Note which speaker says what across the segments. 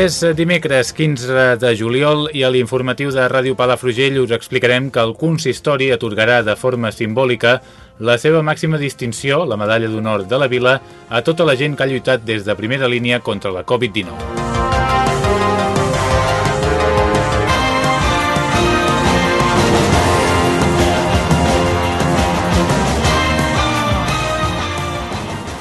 Speaker 1: És dimecres 15 de juliol i a l'informatiu de Ràdio Palafrugell us explicarem que el consistori atorgarà de forma simbòlica la seva màxima distinció, la medalla d'honor de la vila, a tota la gent que ha lluitat des de primera línia contra la Covid-19.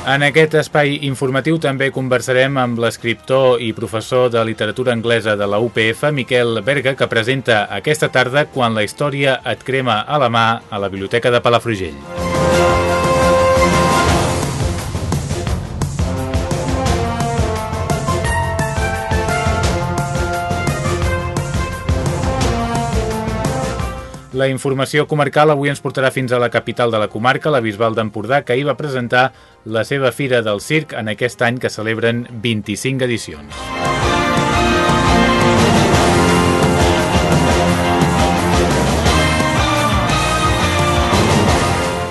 Speaker 1: En aquest espai informatiu també conversarem amb l'escriptor i professor de literatura anglesa de la UPF, Miquel Berga, que presenta aquesta tarda Quan la història et crema a la mà a la Biblioteca de Palafrugell. La informació comarcal avui ens portarà fins a la capital de la comarca, la Bisbal d'Empordà, que ahir va presentar la seva Fira del Circ en aquest any que celebren 25 edicions.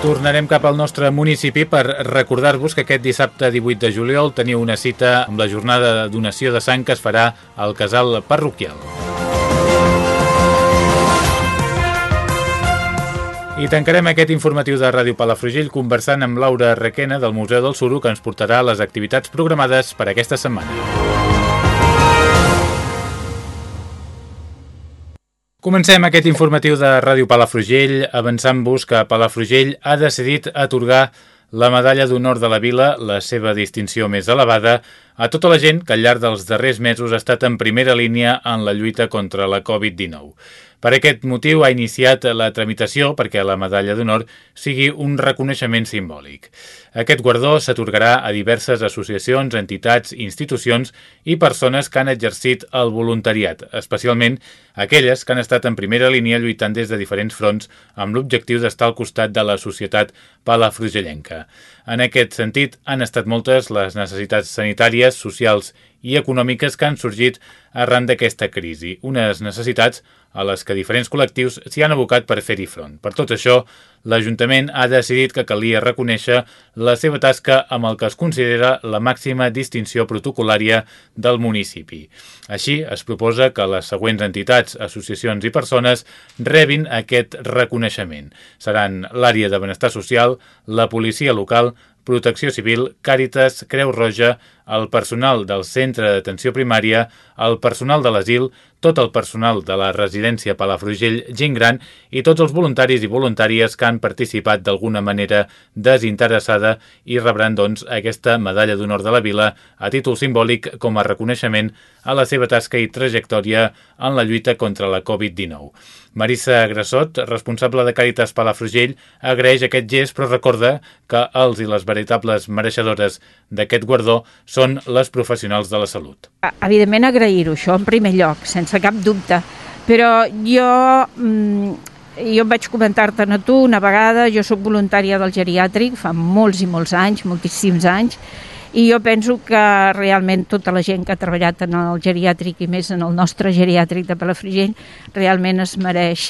Speaker 1: Tornarem cap al nostre municipi per recordar-vos que aquest dissabte 18 de juliol teniu una cita amb la jornada de donació de sang que es farà al casal parroquial. I tancarem aquest informatiu de Ràdio Palafrugell conversant amb Laura Requena del Museu del Suro que ens portarà les activitats programades per aquesta setmana. Comencem aquest informatiu de Ràdio Palafrugell avançant-vos que Palafrugell ha decidit atorgar la medalla d'honor de la vila, la seva distinció més elevada, a tota la gent que al llarg dels darrers mesos ha estat en primera línia en la lluita contra la Covid-19. Per aquest motiu ha iniciat la tramitació perquè la medalla d'honor sigui un reconeixement simbòlic. Aquest guardó s'atorgarà a diverses associacions, entitats, institucions i persones que han exercit el voluntariat, especialment aquelles que han estat en primera línia lluitant des de diferents fronts amb l'objectiu d'estar al costat de la societat palafrugellenca. En aquest sentit, han estat moltes les necessitats sanitàries, socials i econòmiques que han sorgit arran d'aquesta crisi, unes necessitats a les que diferents col·lectius s'hi han abocat per fer-hi front. Per tot això, l'Ajuntament ha decidit que calia reconèixer la seva tasca amb el que es considera la màxima distinció protocolària del municipi. Així, es proposa que les següents entitats, associacions i persones rebin aquest reconeixement. Seran l'àrea de benestar social, la policia local, Protecció Civil, Càritas, Creu Roja, el personal del centre d'atenció primària, el personal de l'asil, tot el personal de la residència Palafrugell Gent Gran i tots els voluntaris i voluntàries que han participat d'alguna manera desinteressada i rebran, doncs, aquesta medalla d'honor de la vila a títol simbòlic com a reconeixement a la seva tasca i trajectòria en la lluita contra la Covid-19. Marissa Grassot, responsable de Càritas Palafrugell, agraeix aquest gest però recorda que els i les veritables mereixedores d'aquest guardó són les professionals de la salut.
Speaker 2: Evidentment agrair-ho, això en primer lloc, sense cap dubte, però jo, jo vaig comentar-te'n a tu una vegada, jo sóc voluntària del geriàtric fa molts i molts anys, moltíssims anys, i jo penso que realment tota la gent que ha treballat en el geriàtric i més en el nostre geriàtric de Palafrugell realment es mereix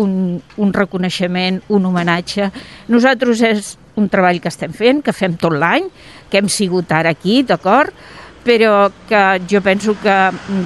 Speaker 2: un, un reconeixement, un homenatge. Nosaltres és un treball que estem fent, que fem tot l'any, que hem sigut ara aquí, d'acord? Però que jo penso que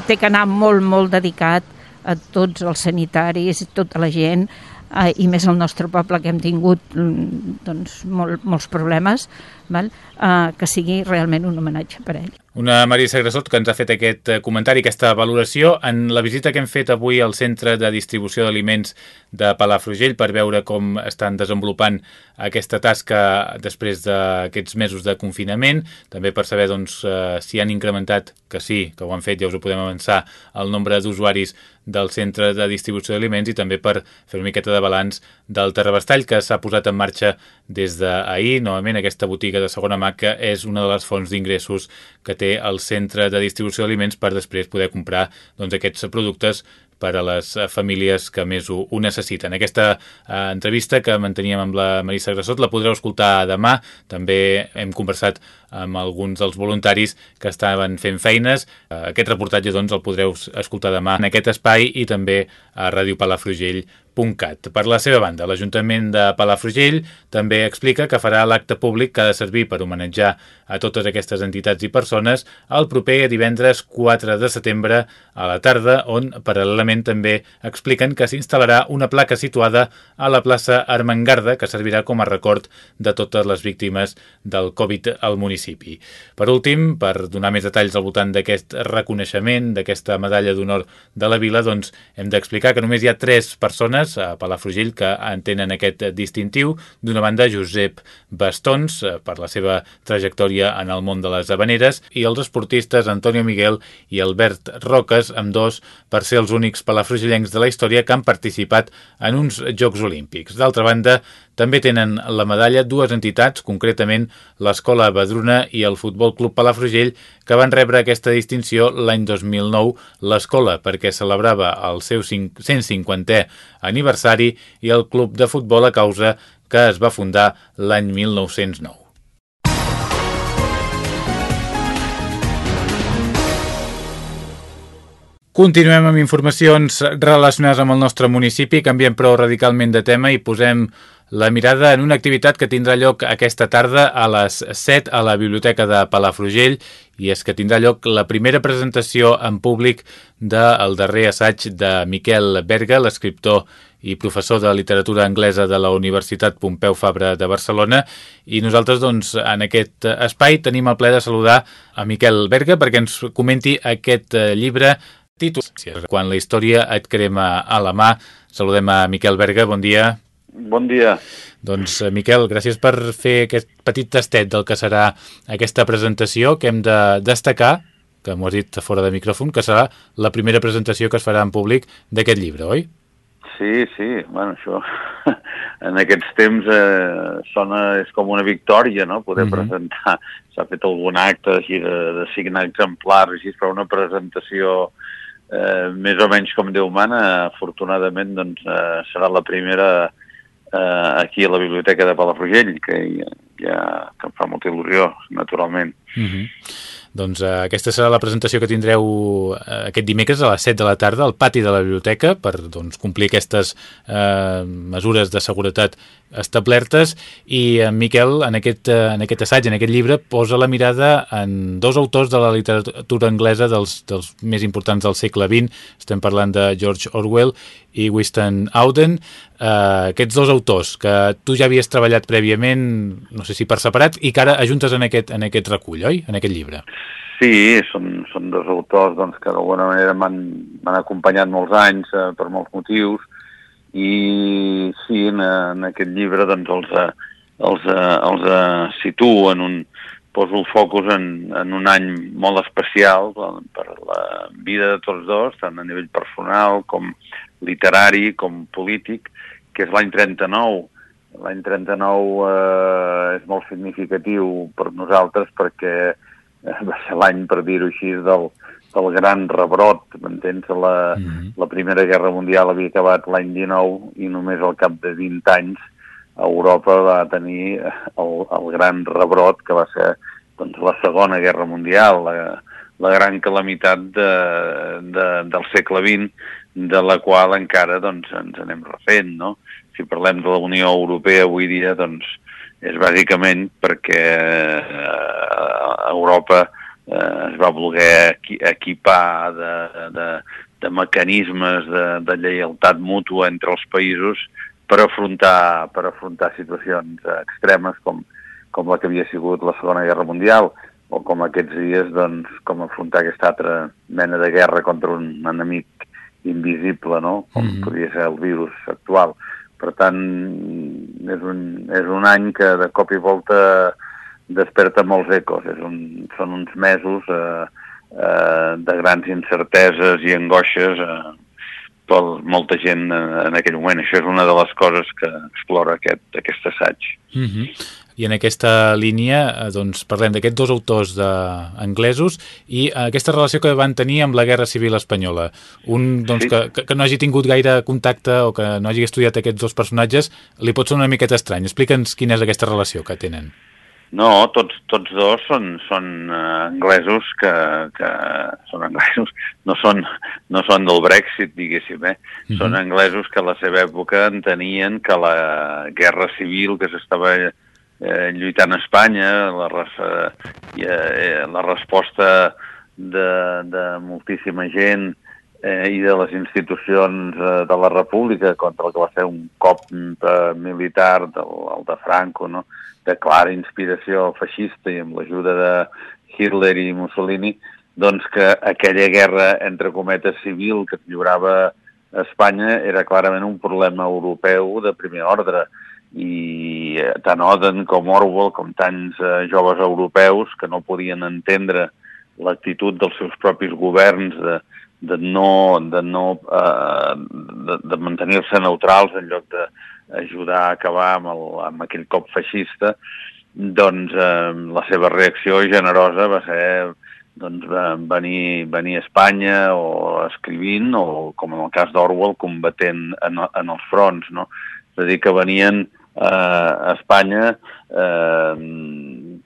Speaker 2: té que anar molt, molt dedicat a tots els sanitaris, tota la gent, eh, i més al nostre poble que hem tingut doncs, molt, molts problemes, val? Eh, que sigui realment un homenatge per ell.
Speaker 1: Una Marisa Grassot que ens ha fet aquest eh, comentari, aquesta valoració en la visita que hem fet avui al Centre de Distribució d'Aliments de Palafrugell per veure com estan desenvolupant aquesta tasca després d'aquests mesos de confinament, també per saber doncs, eh, si han incrementat, que sí, que ho han fet, ja us ho podem avançar, el nombre d'usuaris del centre de distribució d'aliments i també per fer una miqueta de balanç del Terrabastall que s'ha posat en marxa des d'ahir. Novament, aquesta botiga de segona mà que és una de les fonts d'ingressos que té el centre de distribució d'aliments per després poder comprar doncs, aquests productes per a les famílies que més ho, ho necessiten. Aquesta eh, entrevista que manteníem amb la Marissa Grassot la podreu escoltar demà. També hem conversat amb alguns dels voluntaris que estaven fent feines. Eh, aquest reportatge doncs, el podreu escoltar demà en aquest espai i també a www.palafrugell.cat. Per la seva banda, l'Ajuntament de Palafrugell també explica que farà l'acte públic que ha de servir per homenatjar a totes aquestes entitats i persones el proper divendres 4 de setembre a la tarda, on paral·lelament també expliquen que s'instal·larà una placa situada a la plaça Armengarda que servirà com a record de totes les víctimes del Covid al municipi. Per últim, per donar més detalls al voltant d'aquest reconeixement, d'aquesta medalla d'honor de la vila, doncs hem d'explicar que només hi ha tres persones a Palafrugell que en tenen aquest distintiu. D'una banda, Josep Bastons, eh, per la seva trajectòria en el món de les habaneres, i els esportistes Antonio Miguel i Albert Roques, amb dos per ser els únics palafrugellencs de la història que han participat en uns Jocs Olímpics. D'altra banda, també tenen la medalla dues entitats, concretament l'Escola Badruna i el Futbol Club Palafrugell, que van rebre aquesta distinció l'any 2009 l'escola perquè celebrava el seu 150è aniversari i el club de futbol a causa que es va fundar l'any 1909. Continuem amb informacions relacionades amb el nostre municipi, canviem prou radicalment de tema i posem la mirada en una activitat que tindrà lloc aquesta tarda a les 7 a la Biblioteca de Palafrugell i és que tindrà lloc la primera presentació en públic del darrer assaig de Miquel Berga, l'escriptor i professor de literatura anglesa de la Universitat Pompeu Fabra de Barcelona i nosaltres doncs en aquest espai tenim el ple de saludar a Miquel Berga perquè ens comenti aquest llibre títol Quan la història et crema a la mà. Saludem a Miquel Berga, bon dia.
Speaker 3: Bon dia.
Speaker 1: Doncs, eh, Miquel, gràcies per fer aquest petit tastet del que serà aquesta presentació que hem de destacar, que m'ho has dit fora de micròfon, que serà la primera presentació que es farà en públic d'aquest llibre, oi?
Speaker 3: Sí, sí, bueno, això en aquests temps eh, sona, és com una victòria, no?, poder uh mhm. -huh. presentar. S'ha fet algun acte així de, de signar exemplars, així, però una presentació eh, més o menys com Déu mana, afortunadament, doncs, eh, serà la primera eh, aquí a la Biblioteca de Palafrugell, que ja, que em fa molta il·lusió, naturalment.
Speaker 1: Mhm. -huh. Doncs eh, aquesta serà la presentació que tindreu eh, aquest dimecres a les 7 de la tarda al pati de la biblioteca per doncs, complir aquestes eh, mesures de seguretat establertes i en Miquel en aquest, eh, en aquest assaig, en aquest llibre, posa la mirada en dos autors de la literatura anglesa dels, dels més importants del segle XX. Estem parlant de George Orwell i Winston Auden. Uh, aquests dos autors que tu ja havies treballat prèviament, no sé si per separat, i que ara ajuntes en aquest, en aquest recull, oi? En aquest llibre.
Speaker 3: Sí, són, són dos autors doncs, que d'alguna manera m'han acompanyat molts anys uh, per molts motius, i sí, en, en aquest llibre doncs, els, eh, els, eh, els eh, situo en un, poso el focus en, en un any molt especial per la vida de tots dos, tant a nivell personal com literari com polític, que és l'any 39. L'any 39 eh, és molt significatiu per nosaltres perquè va ser l'any, per dir-ho així, del, del gran rebrot, m'entens? La, mm -hmm. la Primera Guerra Mundial havia acabat l'any 19 i només al cap de 20 anys Europa va tenir el, el gran rebrot que va ser doncs, la Segona Guerra Mundial, la, la gran calamitat de, de, del segle XX, de la qual encara doncs, ens anem refent, no? Si parlem de la Unió Europea avui dia, doncs, és bàsicament perquè eh, Europa eh, es va voler equipar de, de, de mecanismes de, de lleialtat mútua entre els països per afrontar, per afrontar situacions extremes com, com la que havia sigut la Segona Guerra Mundial. o com aquests dies, doncs, com afrontar aquesta altra mena de guerra contra un enemic invisible, no? Com mm -hmm. podria ser el virus actual. Per tant, és un, és un any que de cop i volta desperta molts ecos. És un, són uns mesos eh, eh, de grans incerteses i angoixes eh, per molta gent en aquell moment. Això és una de les coses que explora aquest, aquest assaig.
Speaker 1: Mm -hmm. I en aquesta línia eh, doncs, parlem d'aquests dos autors de... anglesos i aquesta relació que van tenir amb la Guerra Civil Espanyola. Un doncs, sí. que, que no hagi tingut gaire contacte o que no hagi estudiat aquests dos personatges li pot ser una miqueta estrany. Explica'ns quina és aquesta relació que tenen.
Speaker 3: No, tots, tots dos són, són uh, anglesos que, que són anglesos, no són, no són del Brexit, diguéssim, eh? Mhm. -huh. Són anglesos que a la seva època entenien que la guerra civil que s'estava eh, lluitant a Espanya, la, eh, eh, la resposta de, de moltíssima gent eh, i de les institucions eh, de la República contra el que va ser un cop eh, militar, del, el de Franco, no? De clara inspiració feixista i amb l'ajuda de Hitler i Mussolini, doncs que aquella guerra, entre cometes, civil que lliurava Espanya era clarament un problema europeu de primer ordre. I tant Oden com Orwell, com tants eh, joves europeus que no podien entendre l'actitud dels seus propis governs de, de no, de, no eh, de, de mantenir-se neutrals en lloc de, ajudar a acabar amb, el, amb aquell cop feixista, doncs eh, la seva reacció generosa va ser doncs, venir, venir a Espanya o escrivint, o com en el cas d'Orwell, combatent en, en els fronts. No? És a dir, que venien eh, a Espanya eh,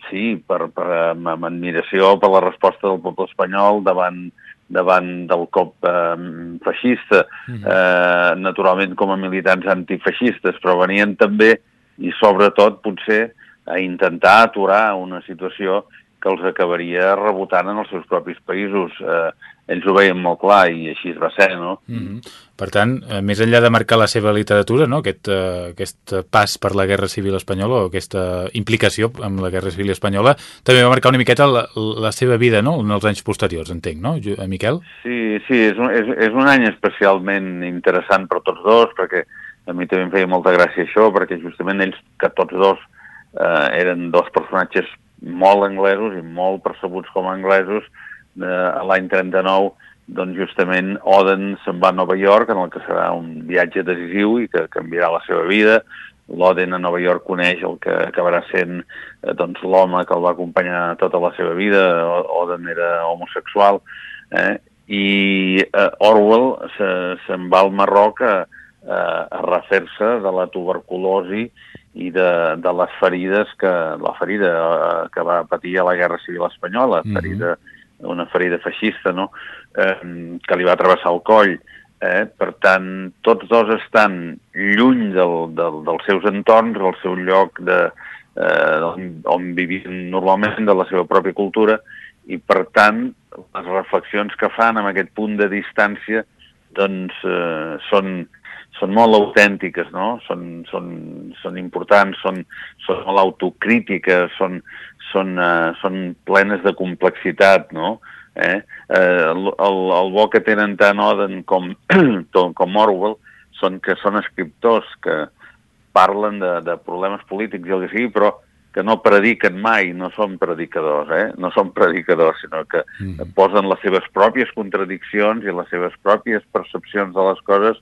Speaker 3: sí, per, per, amb, amb admiració per la resposta del poble espanyol davant davant del cop eh, feixista, mhm. eh, naturalment com a militants antifeixistes, però venien també, i sobretot potser, a intentar aturar una situació que els acabaria rebotant en els seus propis països. Eh, ells ho veien molt clar i així es va ser, no? Mm -hmm.
Speaker 1: Per tant, eh, més enllà de marcar la seva literatura, no? aquest, eh, aquest pas per la Guerra Civil Espanyola o aquesta implicació amb la Guerra Civil Espanyola, també va marcar una miqueta la, la seva vida no? en els anys posteriors, entenc, no, eh, Miquel?
Speaker 3: Sí, sí, és un, és, és un any especialment interessant per tots dos, perquè a mi també em feia molta gràcia això, perquè justament ells, que tots dos eh, eren dos personatges molt anglesos i molt percebuts com a anglesos, eh, l'any 39 doncs justament Oden se'n va a Nova York, en el que serà un viatge decisiu i que canviarà la seva vida. L'Oden a Nova York coneix el que acabarà sent eh, doncs, l'home que el va acompanyar tota la seva vida. Oden era homosexual. Eh? I eh, Orwell se'n se va al Marroc a, a, refer-se de la tuberculosi i de, de les ferides que la ferida eh, que va patir a la Guerra Civil Espanyola, mm -hmm. ferida una ferida feixista, no?, eh, que li va travessar el coll. Eh? Per tant, tots dos estan lluny del, del, dels seus entorns, del seu lloc de, eh, on, on vivien normalment, de la seva pròpia cultura, i per tant, les reflexions que fan amb aquest punt de distància doncs eh, són, són molt autèntiques, no? Són, són, són importants, són, són molt autocrítiques, són, són, uh, són plenes de complexitat, no? Eh? Eh, el, el, el bo que tenen tant Oden com, com Orwell són que són escriptors que parlen de, de problemes polítics i el que sigui, però que no prediquen mai, no són predicadors, eh? no són predicadors, sinó que mm. posen les seves pròpies contradiccions i les seves pròpies percepcions de les coses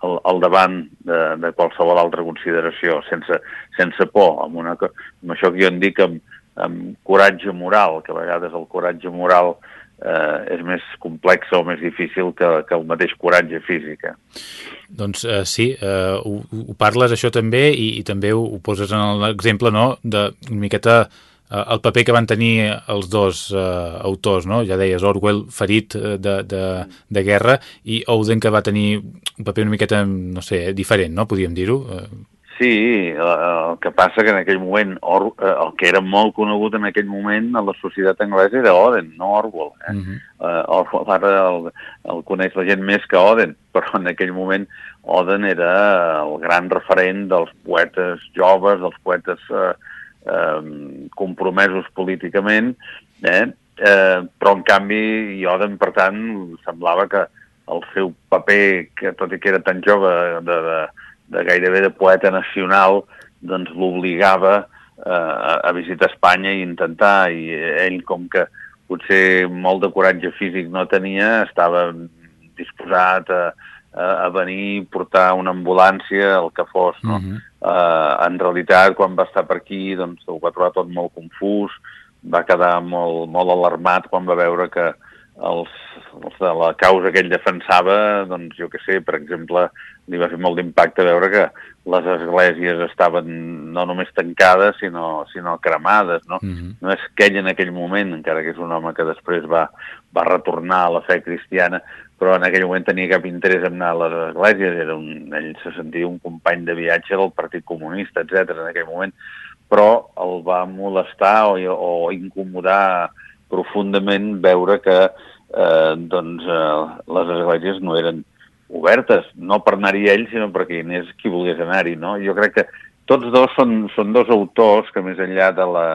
Speaker 3: al, al davant de, de qualsevol altra consideració, sense, sense por, amb, una, amb això que jo en dic amb, amb coratge moral, que a vegades el coratge moral eh, és més complex o més difícil que, que el mateix coratge físic. Eh?
Speaker 1: Doncs eh, sí, eh, ho, ho parles això també i, i també ho, ho poses en l'exemple no, de una miqueta eh, el paper que van tenir els dos eh, autors, no? ja deies, Orwell ferit eh, de, de, de guerra i Oden que va tenir un paper una miqueta, no sé, diferent, no? podríem dir-ho. Eh,
Speaker 3: Sí, el que passa que en aquell moment, Or, eh, el que era molt conegut en aquell moment a la societat anglesa era Oden, no Orwell. Eh? Uh -huh. uh, Orwell ara el, el coneix la gent més que Oden, però en aquell moment Oden era el gran referent dels poetes joves, dels poetes eh, eh, compromesos políticament Eh? Eh, però, en canvi, Yoden, per tant, semblava que el seu paper, que tot i que era tan jove, de, de, de gairebé de poeta nacional, doncs l'obligava eh, a visitar Espanya i intentar, i ell, com que potser molt de coratge físic no tenia, estava disposat a, a, venir, portar una ambulància, el que fos, no? Uh -huh. uh, en realitat, quan va estar per aquí, doncs ho va trobar tot molt confús, va quedar molt, molt alarmat quan va veure que els, els de la causa que ell defensava, doncs jo que sé, per exemple, li va fer molt d'impacte veure que les esglésies estaven no només tancades, sinó, sinó cremades, no? Uh -huh. No és que ell en aquell moment, encara que és un home que després va, va retornar a la fe cristiana, però en aquell moment tenia cap interès en anar a les esglésies, era un, ell se sentia un company de viatge del Partit Comunista, etc en aquell moment, però el va molestar o, o incomodar profundament veure que eh, doncs, eh, les esglésies no eren obertes, no per anar-hi ell, sinó perquè hi anés qui volgués anar-hi. No? Jo crec que tots dos són, són dos autors que més enllà de la,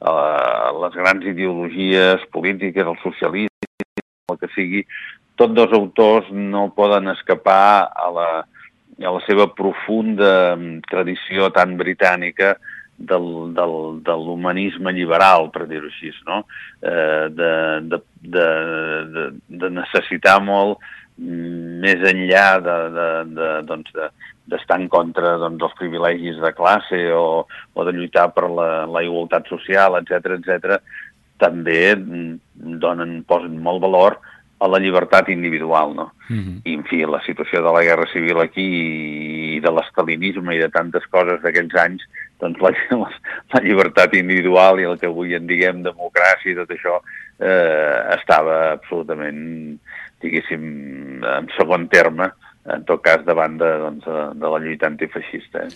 Speaker 3: a les grans ideologies polítiques, el socialisme, el que sigui, tots dos autors no poden escapar a la, a la seva profunda tradició tan britànica del, del, de l'humanisme liberal, per dir-ho així, no? Eh, de, de, de, de, de necessitar molt mm, més enllà de, de, de, doncs de, d'estar en contra doncs, dels privilegis de classe o, o de lluitar per la, la igualtat social, etc etc, també mm, donen, posen molt valor a la llibertat individual, no? Uh mhm. -huh. I, en fi, la situació de la Guerra Civil aquí i de l'estalinisme i de tantes coses d'aquells anys, doncs la, la llibertat individual i el que avui en diguem democràcia i tot això eh, estava absolutament, diguéssim, en segon terme, en tot cas davant de, doncs, de la lluita antifeixista. Eh?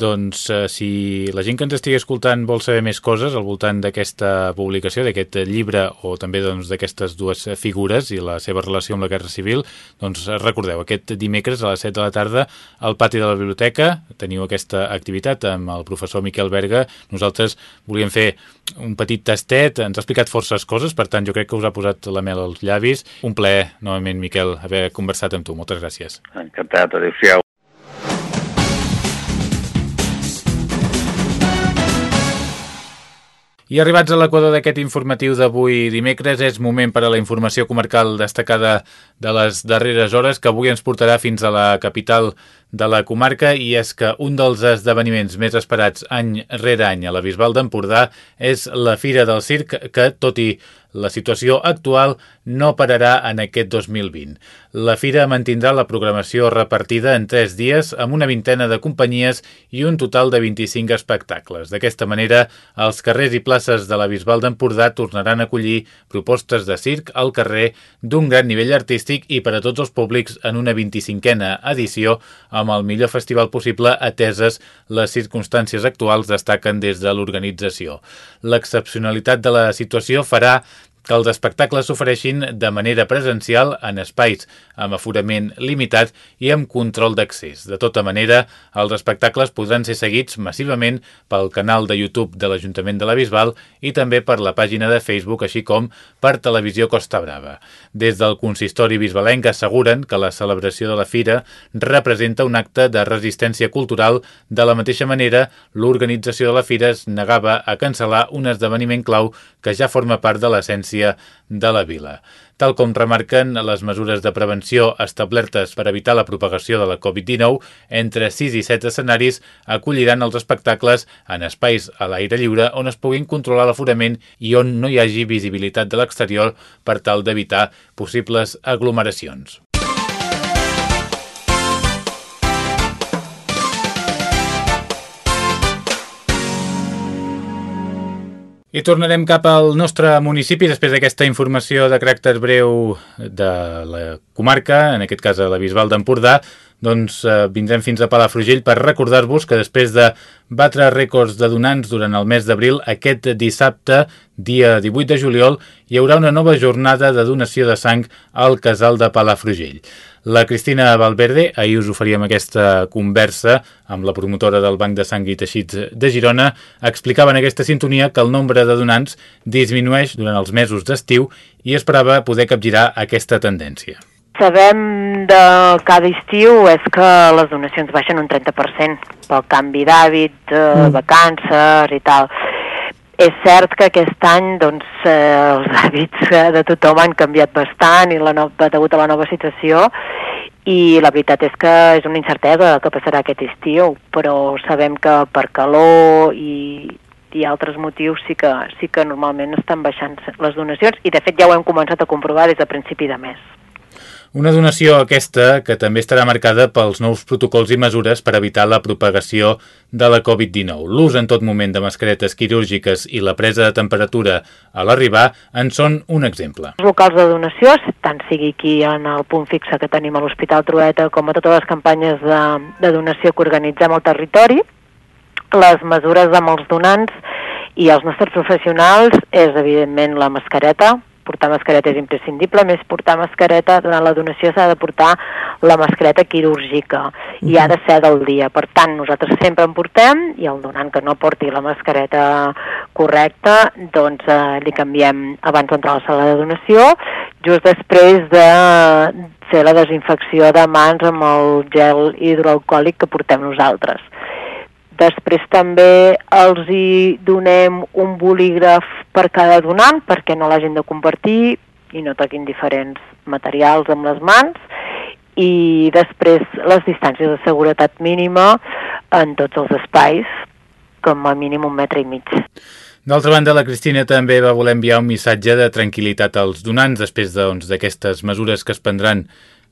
Speaker 1: Doncs eh, si la gent que ens estigui escoltant vol saber més coses al voltant d'aquesta publicació, d'aquest llibre o també doncs, d'aquestes doncs, dues figures i la seva relació amb la Guerra Civil, doncs recordeu, aquest dimecres a les 7 de la tarda al pati de la biblioteca teniu aquesta activitat amb el professor Miquel Berga. Nosaltres volíem fer un petit tastet, ens ha explicat forces coses, per tant jo crec que us ha posat la mel als llavis. Un plaer, novament, Miquel, haver conversat amb tu. Moltes gràcies.
Speaker 3: Encantat, adéu-siau.
Speaker 1: I arribats a l'equador d'aquest informatiu d'avui dimecres, és moment per a la informació comarcal destacada de les darreres hores, que avui ens portarà fins a la capital de la comarca, i és que un dels esdeveniments més esperats any rere any a la Bisbal d'Empordà és la Fira del Circ, que, tot i la situació actual no pararà en aquest 2020. La fira mantindrà la programació repartida en tres dies amb una vintena de companyies i un total de 25 espectacles. D'aquesta manera, els carrers i places de la Bisbal d'Empordà tornaran a acollir propostes de circ al carrer d'un gran nivell artístic i per a tots els públics en una 25a edició amb el millor festival possible ateses les circumstàncies actuals destaquen des de l'organització. L'excepcionalitat de la situació farà que els espectacles s'ofereixin de manera presencial en espais amb aforament limitat i amb control d'accés. De tota manera, els espectacles podran ser seguits massivament pel canal de YouTube de l'Ajuntament de la Bisbal i també per la pàgina de Facebook, així com per Televisió Costa Brava. Des del consistori bisbalenc asseguren que la celebració de la fira representa un acte de resistència cultural. De la mateixa manera, l'organització de la fira es negava a cancel·lar un esdeveniment clau que ja forma part de l'essència de la vila. Tal com remarquen les mesures de prevenció establertes per evitar la propagació de la Covid-19, entre 6 i 7 escenaris acolliran els espectacles en espais a l'aire lliure on es puguin controlar l'aforament i on no hi hagi visibilitat de l'exterior per tal d'evitar possibles aglomeracions. I tornarem cap al nostre municipi després d'aquesta informació de caràcter breu de la comarca, en aquest cas a la Bisbal d'Empordà, doncs eh, vindrem fins a Palafrugell per recordar-vos que després de batre rècords de donants durant el mes d'abril, aquest dissabte, dia 18 de juliol, hi haurà una nova jornada de donació de sang al casal de Palafrugell. La Cristina Valverde, ahir us oferíem aquesta conversa amb la promotora del Banc de Sang i Teixits de Girona, explicava en aquesta sintonia que el nombre de donants disminueix durant els mesos d'estiu i esperava poder capgirar aquesta tendència.
Speaker 4: Sabem de cada estiu és que les donacions baixen un 30% pel canvi d'hàbit, de mm. vacances i tal. És cert que aquest any doncs, eh, els hàbits de tothom han canviat bastant i la no, degut a la nova situació i la veritat és que és una incertesa que passarà aquest estiu, però sabem que per calor i, i altres motius sí que, sí que normalment estan baixant les donacions i de fet ja ho hem començat a comprovar des de principi de mes.
Speaker 1: Una donació aquesta que també estarà marcada pels nous protocols i mesures per evitar la propagació de la Covid-19. L'ús en tot moment de mascaretes quirúrgiques i la presa de temperatura a l'arribar en són un exemple.
Speaker 4: Els locals de donació, tant sigui aquí en el punt fixe que tenim a l'Hospital Trueta com a totes les campanyes de, de donació que organitzem al territori, les mesures amb els donants i els nostres professionals és evidentment la mascareta, portar mascareta és imprescindible, més portar mascareta durant la donació s'ha de portar la mascareta quirúrgica i ha de ser del dia. Per tant, nosaltres sempre en portem i el donant que no porti la mascareta correcta, doncs eh, li canviem abans d'entrar a la sala de donació, just després de fer la desinfecció de mans amb el gel hidroalcohòlic que portem nosaltres. Després també els hi donem un bolígraf per cada donant perquè no l'hagin de compartir i no toquin diferents materials amb les mans i després les distàncies de seguretat mínima en tots els espais, com a mínim un metre i mig.
Speaker 1: D'altra banda, la Cristina també va voler enviar un missatge de tranquil·litat als donants després doncs, d'aquestes doncs, mesures que es prendran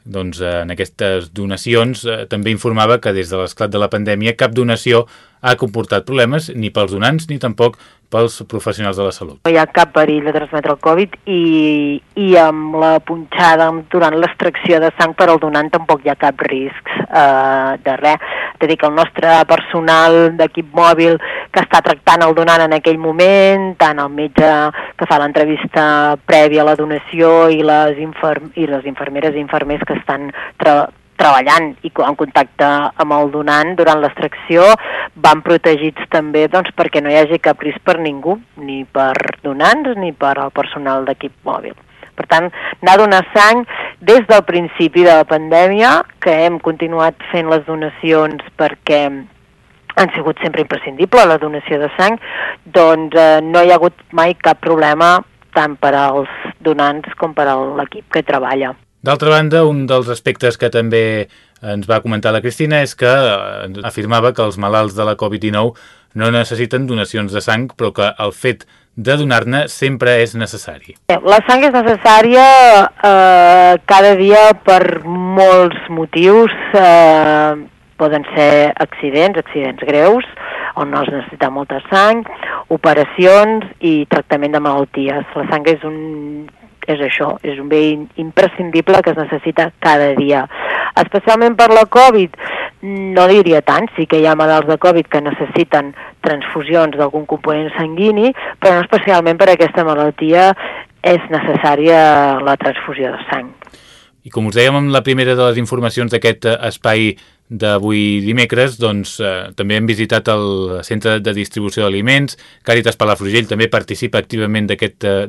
Speaker 1: doncs, en aquestes donacions. Eh, també informava que des de l'esclat de la pandèmia cap donació ha comportat problemes ni pels donants ni tampoc pels professionals de la salut.
Speaker 4: No hi ha cap perill de transmetre el Covid i, i amb la punxada durant l'extracció de sang per al donant tampoc hi ha cap risc eh, de res. És a dir, que el nostre personal d'equip mòbil que està tractant el donant en aquell moment, tant el metge que fa l'entrevista prèvia a la donació i les, inferm i les infermeres i infermers que estan treballant i en contacte amb el donant durant l'extracció van protegits també doncs, perquè no hi hagi cap risc per ningú, ni per donants ni per al personal d'equip mòbil. Per tant, anar a donar sang des del principi de la pandèmia, que hem continuat fent les donacions perquè han sigut sempre imprescindible la donació de sang, doncs eh, no hi ha hagut mai cap problema tant per als donants com per a l'equip que treballa.
Speaker 1: D'altra banda, un dels aspectes que també ens va comentar la Cristina és que eh, afirmava que els malalts de la Covid-19 no necessiten donacions de sang, però que el fet de donar-ne sempre és necessari.
Speaker 4: La sang és necessària eh, cada dia per molts motius. Eh, poden ser accidents, accidents greus, on es necessita molta sang, operacions i tractament de malalties. La sang és un és això, és un bé imprescindible que es necessita cada dia. Especialment per la Covid, no diria tant, sí que hi ha malalts de Covid que necessiten transfusions d'algun component sanguini, però no especialment per aquesta malaltia és necessària la transfusió de sang.
Speaker 1: I com us dèiem amb la primera de les informacions d'aquest espai d'avui dimecres, doncs eh, també hem visitat el centre de distribució d'aliments, Càritas Palafrugell també participa activament eh,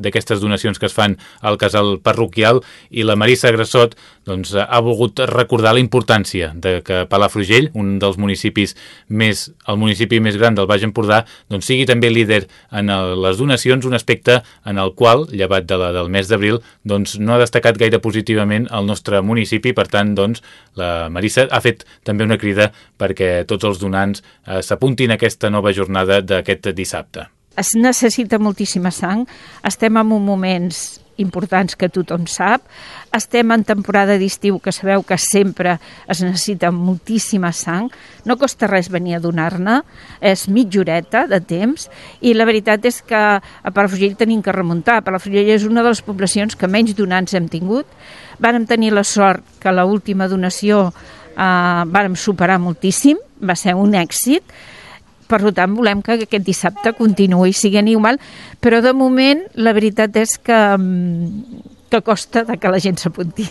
Speaker 1: d'aquestes aquest, donacions que es fan al casal parroquial. I la Marissa Grassot doncs, ha volgut recordar la importància de que Palafrugell, un dels municipis més, el municipi més gran del Baix Empordà, doncs sigui també líder en les donacions, un aspecte en el qual, llevat de la, del mes d'abril, doncs no ha destacat gaire positivament el nostre municipi, per tant, doncs, la Marissa ha fet també una crida perquè tots els donants eh, s'apuntin a aquesta nova jornada d'aquest dissabte.
Speaker 2: Es necessita moltíssima sang, estem en un moments importants que tothom sap. Estem en temporada d'estiu, que sabeu que sempre es necessita moltíssima sang. No costa res venir a donar-ne, és mitja horeta de temps, i la veritat és que a Palafrugell tenim que remuntar. Palafrugell és una de les poblacions que menys donants hem tingut. Vàrem tenir la sort que l'última donació eh, vàrem superar moltíssim, va ser un èxit, per tant volem que aquest dissabte continuï siguent igual, però de moment la veritat és que, mm, que costa de que la gent s'apunti.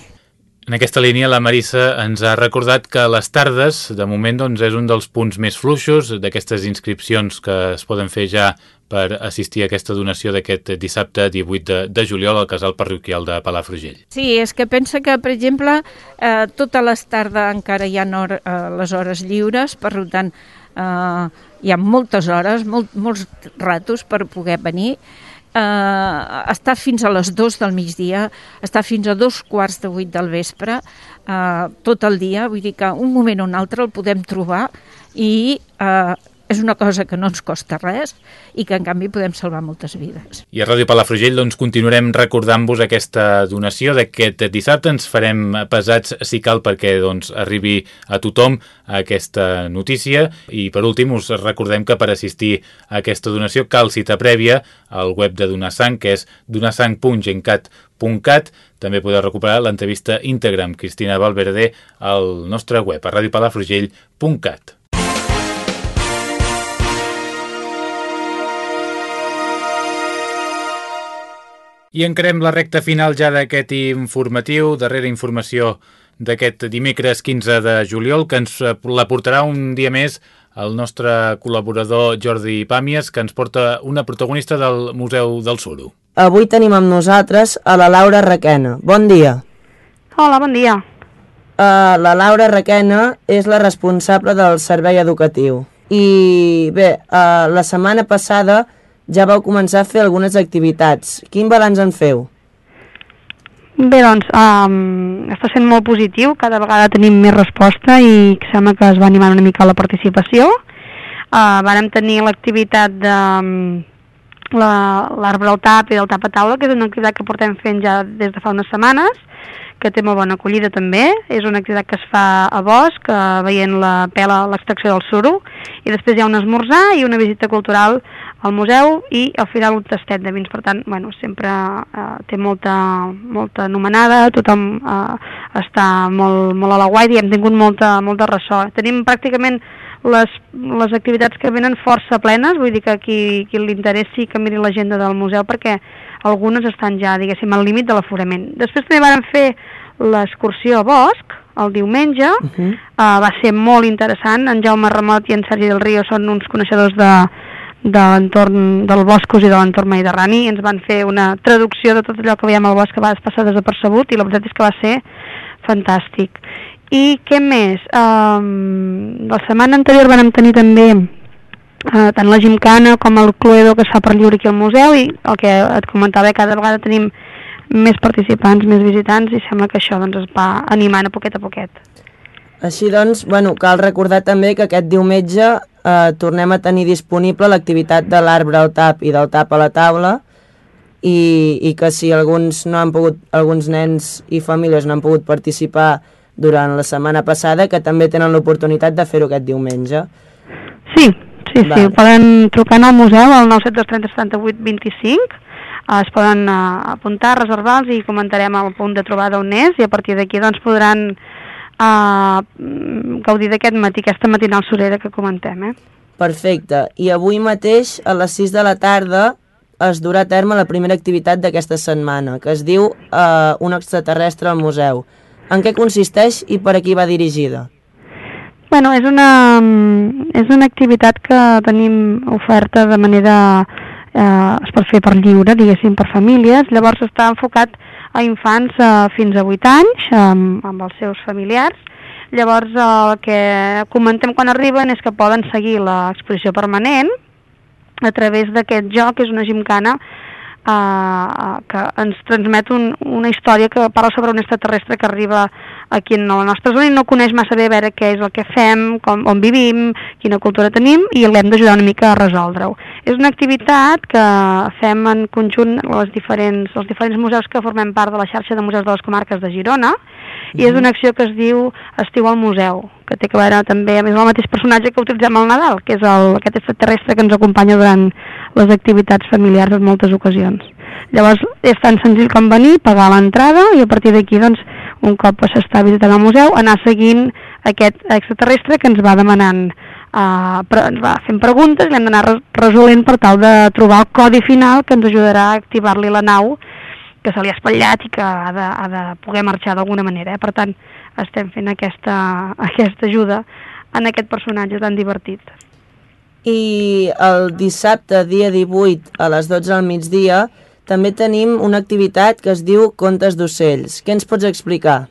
Speaker 1: En aquesta línia, la Marissa ens ha recordat que les tardes, de moment, doncs, és un dels punts més fluixos d'aquestes inscripcions que es poden fer ja per assistir a aquesta donació d'aquest dissabte 18 de, de juliol al casal parroquial de Palafrugell.
Speaker 2: Sí, és que pensa que, per exemple, eh, totes les tardes encara hi ha hor, eh, les hores lliures, per tant, eh, hi ha moltes hores, molt, molts ratos per poder venir, eh, està fins a les 2 del migdia, està fins a dos quarts de 8 del vespre, eh, tot el dia, vull dir que un moment o un altre el podem trobar i eh, és una cosa que no ens costa res i que en canvi podem salvar moltes vides.
Speaker 1: I a Ràdio Palafrugell doncs, continuarem recordant-vos aquesta donació d'aquest dissabte. Ens farem pesats si cal perquè doncs, arribi a tothom aquesta notícia i per últim us recordem que per assistir a aquesta donació cal cita prèvia al web de Donasang que és donasang.gencat.cat també podeu recuperar l'entrevista íntegra amb Cristina Valverde al nostre web a radiopalafrugell.cat. I encarem la recta final ja d'aquest informatiu, darrera informació d'aquest dimecres 15 de juliol, que ens la portarà un dia més el nostre col·laborador Jordi Pàmies, que ens porta una protagonista del Museu del Suro.
Speaker 5: Avui tenim amb nosaltres a la Laura Requena. Bon dia.
Speaker 6: Hola, bon dia.
Speaker 5: Uh, la Laura Requena és la responsable del servei educatiu. I bé, uh, la setmana passada ja vau començar a fer algunes activitats. Quin balanç en feu?
Speaker 6: Bé, doncs, um, està sent molt positiu, cada vegada tenim més resposta i sembla que es va animar una mica la participació. Uh, vàrem tenir l'activitat de um, l'arbre al tap i del tap a taula, que és una activitat que portem fent ja des de fa unes setmanes, que té molt bona acollida també. És una activitat que es fa a bosc, uh, veient la pela, l'extracció del suro, i després hi ha un esmorzar i una visita cultural al museu i al final un tastet de vins, per tant, bueno, sempre eh, té molta, molta anomenada, tothom eh, està molt, molt a la guai i hem tingut molta, molta ressò. Tenim pràcticament les, les activitats que venen força plenes, vull dir que qui, qui li interessi que miri l'agenda del museu perquè algunes estan ja, diguéssim, al límit de l'aforament. Després també vam fer l'excursió a Bosc, el diumenge, uh -huh. uh, va ser molt interessant, en Jaume Ramot i en Sergi del Río són uns coneixedors de, de l'entorn del boscos i de l'entorn mediterrani i ens van fer una traducció de tot allò que veiem al bosc que va passar desapercebut i la veritat és que va ser fantàstic. I què més? Um, la setmana anterior vam tenir també uh, tant la gimcana com el Cluedo que es fa per lliure aquí al museu i el que et comentava, cada vegada tenim més participants, més visitants i sembla que això doncs, es va animant a poquet a poquet.
Speaker 5: Així doncs, bueno, cal recordar també que aquest diumenge eh, tornem a tenir disponible l'activitat de l'arbre al tap i del tap a la taula i, i que si alguns no han pogut, alguns nens i famílies no han pogut participar durant la setmana passada, que també tenen l'oportunitat de fer-ho aquest diumenge.
Speaker 6: Sí, sí, Va. sí, poden trucar al museu al 973 25 es poden uh, apuntar, reservar-los i comentarem el punt de trobada on és i a partir d'aquí doncs podran uh, gaudir d'aquest matí, aquesta matinal sorera que comentem. Eh?
Speaker 5: Perfecte. I avui mateix, a les 6 de la tarda, es durà a terme la primera activitat d'aquesta setmana, que es diu uh, Un extraterrestre al museu. En què consisteix i per a qui va dirigida?
Speaker 6: Bueno, és una, és una activitat que tenim oferta de manera... Eh, es pot fer per lliure, diguéssim, per famílies. Llavors està enfocat a infants eh, fins a 8 anys amb, amb els seus familiars. Llavors el que comentem quan arriben és que poden seguir l'exposició permanent a través d'aquest joc, és una gimcana eh, que ens transmet un, una història que parla sobre un extraterrestre que arriba aquí en la nostra zona i no coneix massa bé a veure què és el que fem, com, on vivim, quina cultura tenim i l'hem d'ajudar una mica a resoldre-ho. És una activitat que fem en conjunt les diferents, els diferents museus que formem part de la xarxa de museus de les comarques de Girona i és una acció que es diu Estiu al museu, que té que veure també, a més el mateix personatge que utilitzem al Nadal, que és el, aquest extraterrestre que ens acompanya durant les activitats familiars en moltes ocasions. Llavors és tan senzill com venir, pagar l'entrada i a partir d'aquí doncs un cop s'està visitant el museu, anar seguint aquest extraterrestre que ens va demanant Uh, però ens va fent preguntes i hem d'anar resolent per tal de trobar el codi final que ens ajudarà a activar-li la nau que se li ha espatllat i que ha de, ha de poder marxar d'alguna manera. Eh? Per tant, estem fent aquesta, aquesta ajuda en aquest personatge tan divertit.
Speaker 5: I el dissabte, dia 18, a les 12 del migdia, també tenim una activitat que es diu Contes d'ocells. Què ens pots explicar?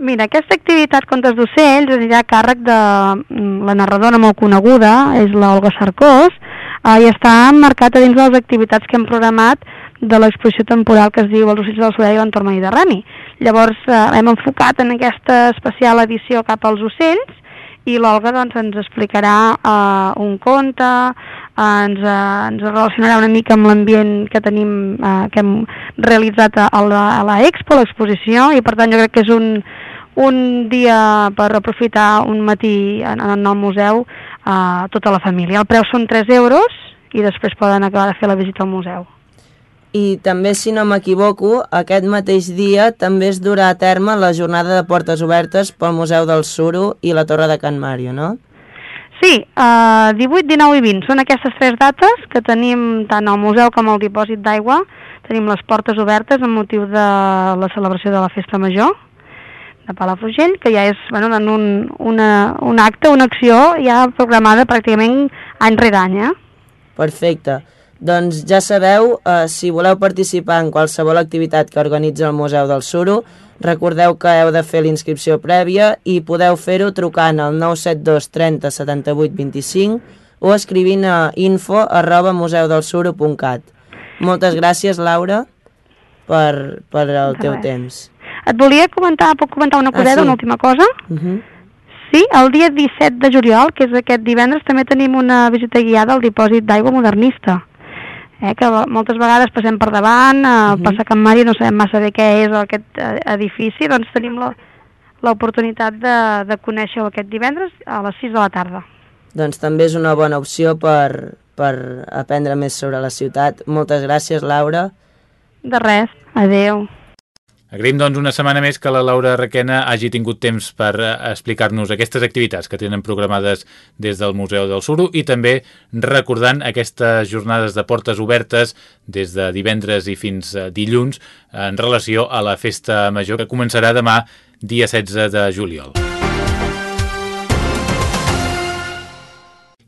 Speaker 6: Mira, aquesta activitat Contes d'ocells anirà a càrrec de mm, la narradora molt coneguda, és l'Olga Sarkós, eh, i està marcat a dins de les activitats que hem programat de l'exposició temporal que es diu Els ocells del Soleil i l'entorn mediterrani. Llavors eh, hem enfocat en aquesta especial edició cap als ocells i l'Olga doncs, ens explicarà eh, un conte, eh, ens, eh, ens relacionarà una mica amb l'ambient que tenim, eh, que hem realitzat a, la, a la Expo, l'exposició, i per tant jo crec que és un, un dia per aprofitar un matí en, en el museu a eh, tota la família. El preu són 3 euros i després poden acabar de fer la visita al museu.
Speaker 5: I també, si no m'equivoco, aquest mateix dia també es durà a terme la jornada de portes obertes pel Museu del Suro i la Torre de Can Mario, no?
Speaker 6: Sí, eh, 18, 19 i 20 són aquestes tres dates que tenim tant al museu com al dipòsit d'aigua. Tenim les portes obertes amb motiu de la celebració de la Festa Major, de Palafrugell, que ja és bueno, en un, una, un acte, una acció ja programada pràcticament any rere any. Eh?
Speaker 5: Perfecte. Doncs ja sabeu, eh, si voleu participar en qualsevol activitat que organitza el Museu del Suro, recordeu que heu de fer l'inscripció prèvia i podeu fer-ho trucant al 972 30 78 25 o escrivint a info arroba museudelSuro.cat. Moltes gràcies, Laura, per, per el teu temps.
Speaker 6: Et volia comentar, puc comentar una coseta, ah, sí. una última cosa?
Speaker 5: Uh -huh.
Speaker 6: Sí, el dia 17 de juliol, que és aquest divendres, també tenim una visita guiada al dipòsit d'aigua modernista. Eh, que moltes vegades passem per davant, eh, uh -huh. passa Can Mari, no sabem massa bé què és aquest eh, edifici, doncs tenim l'oportunitat de, de conèixer-ho aquest divendres a les 6 de la tarda.
Speaker 5: Doncs també és una bona opció per, per aprendre més sobre la ciutat. Moltes gràcies, Laura.
Speaker 6: De res, adeu.
Speaker 1: Agraïm doncs una setmana més que la Laura Requena hagi tingut temps per eh, explicar-nos aquestes activitats que tenen programades des del Museu del Suro i també recordant aquestes jornades de portes obertes des de divendres i fins dilluns en relació a la festa major que començarà demà dia 16 de juliol.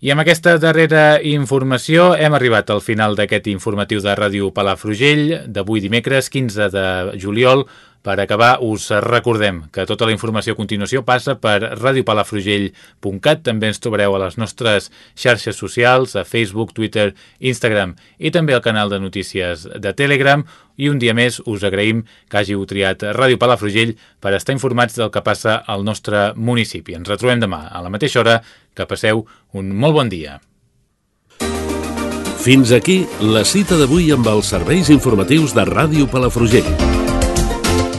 Speaker 1: I amb aquesta darrera informació hem arribat al final d'aquest informatiu de Ràdio Palafrugell d'avui dimecres 15 de juliol per acabar, us recordem que tota la informació a continuació passa per radiopalafrugell.cat. També ens trobareu a les nostres xarxes socials, a Facebook, Twitter, Instagram i també al canal de notícies de Telegram. I un dia més us agraïm que hàgiu triat Ràdio Palafrugell per estar informats del que passa al nostre municipi. Ens retrobem demà a la mateixa hora. Que passeu un molt bon dia.
Speaker 7: Fins aquí la cita d'avui amb els serveis informatius de Ràdio Palafrugell.